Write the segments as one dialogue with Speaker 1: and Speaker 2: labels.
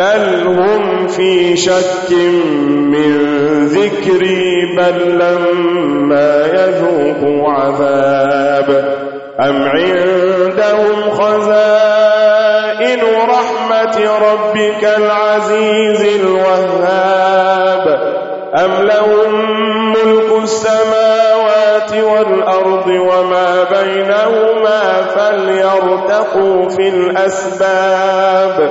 Speaker 1: بل هم في شك من ذكري بل لما يذوق عذاب أم عندهم خزائن رحمة ربك العزيز الوهاب أم لهم ملك السماوات والأرض وما بينهما فليرتقوا في الأسباب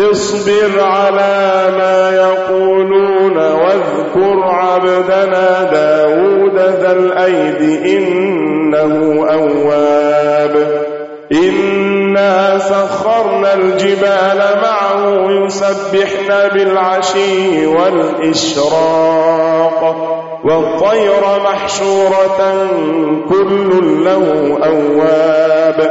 Speaker 1: اصبر على ما يقولون واذكر عبدنا داود ذا الأيد إنه أواب. إنا سخرنا الجبال معه يسبحنا بالعشي والإشراق. والطير محشورة كل له أواب.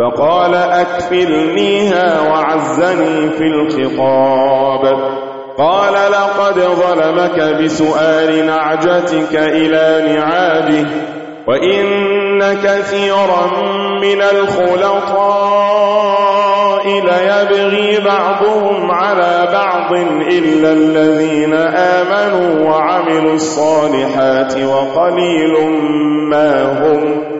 Speaker 1: فقال أكفلنيها وعزني في الخطاب. قال لقد ظلمك بسؤال نعجتك إلى نعابه وإن كثيرا من الخلطاء ليبغي بعضهم على بعض إلا الذين آمنوا وعملوا الصالحات وقليل ما هم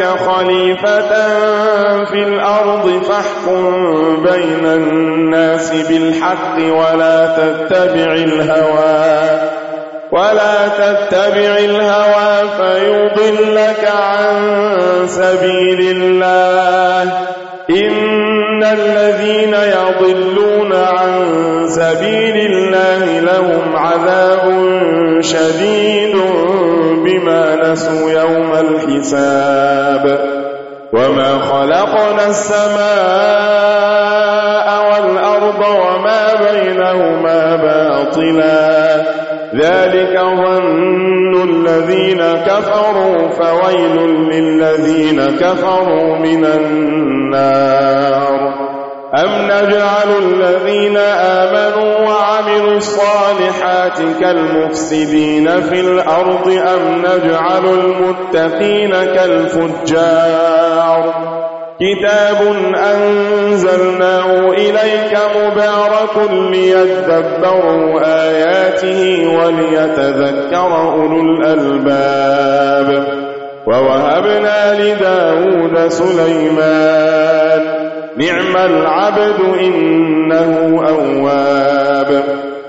Speaker 1: جعلناك خليفة في الأرض فاحكم بين الناس بالحق ولا تتبع الهوى ولا تتبع الهوى فيضلك عن سبيل الله. إن الذين يضلون عن سبيل الله لهم عذاب شديد. الناس يوم الحساب وما خلقنا السماء والأرض وما بينهما باطلا ذلك ظن الذين كفروا فويل للذين كفروا من النار أم نجعل الذين آمنوا الصالحات كالمفسدين في الأرض أم نجعل المتقين كالفجار. كتاب أنزلناه إليك مبارك ليتدبروا آياته وليتذكر أولو الألباب. ووهبنا لداود سليمان. نعم العبد إنه أواب.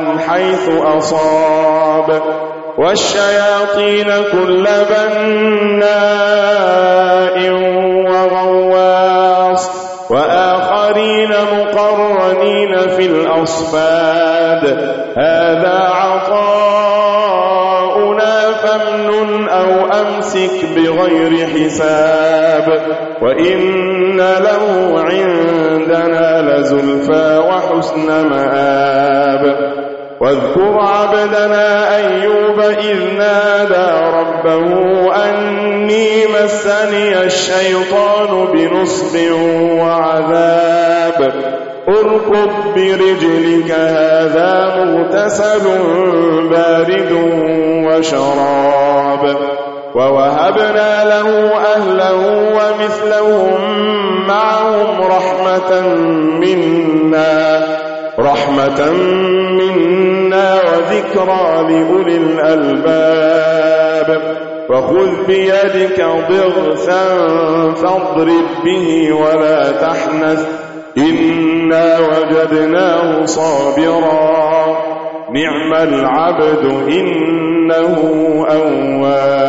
Speaker 1: من حيث أصاب والشياطين كل بناء وغواص وآخرين مقرنين في الأصفاد هذا عطاؤنا فمن أو أمسك بغير حساب وإن له عندنا لزلفى وحسن مآب واذكر عبدنا أيوب إذ نادى ربه أني مسني الشيطان بنصب وعذاب. اركب برجلك هذا مغتسل بارد وشراب. ووهبنا له أهله ومثلهم معهم رحمة منا. رحمة منا وذكرى لأولي الألباب. فخذ بيدك ضغثا فاضرب به ولا تحنث. إنا وجدناه صابرا. نعم العبد إنه أواب.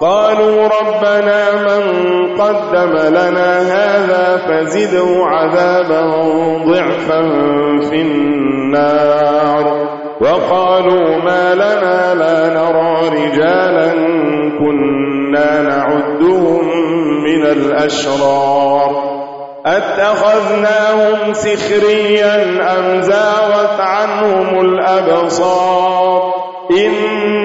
Speaker 1: قالوا ربنا من قدم لنا هذا فزده عذابا ضعفا في النار. وقالوا ما لنا لا نرى رجالا كنا نعدهم من الأشرار. أتخذناهم سخريا أم زاوت عنهم الأبصار؟ إن